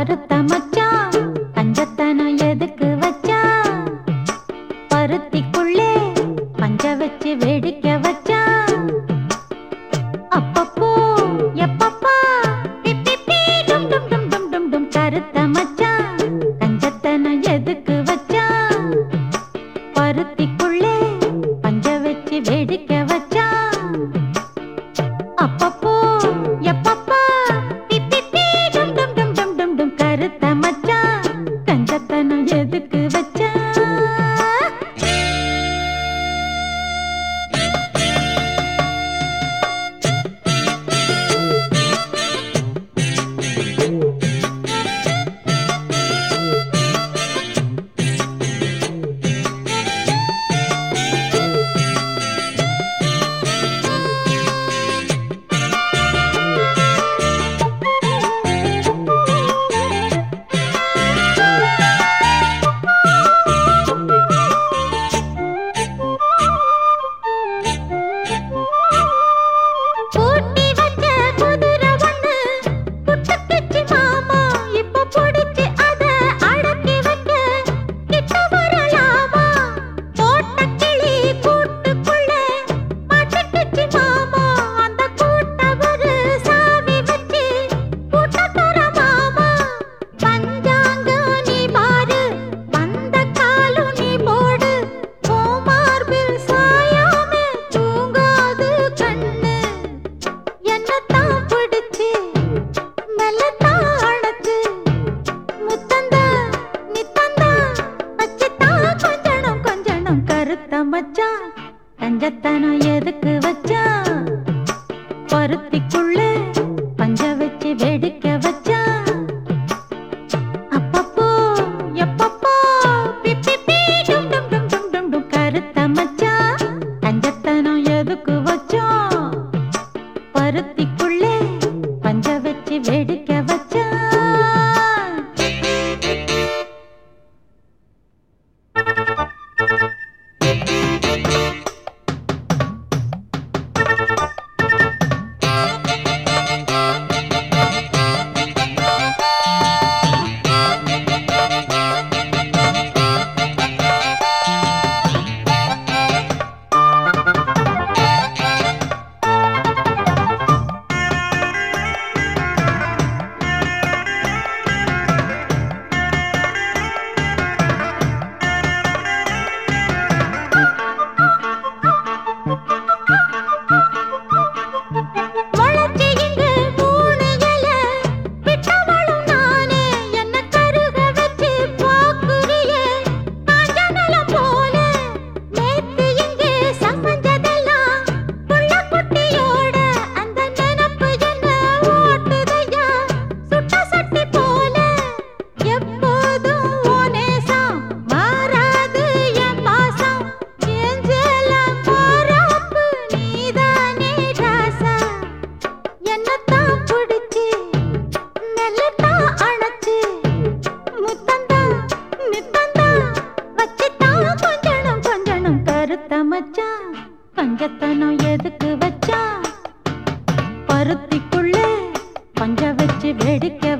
பருத்த மச்சான் பஞ்சத்தனம் எதுக்கு வச்சா? பருத்திக்குள்ளே பஞ்ச வச்சு வெடிக்க வச்சா? அப்பப்போ எப்பப்பா? கருத்த மச்சான் பஞ்சத்தனம் எதுக்கு மச்சான் தஞ்சத்தனம் வருத்திக்குள்ள பஞ்ச வச்சு வேடிக்கை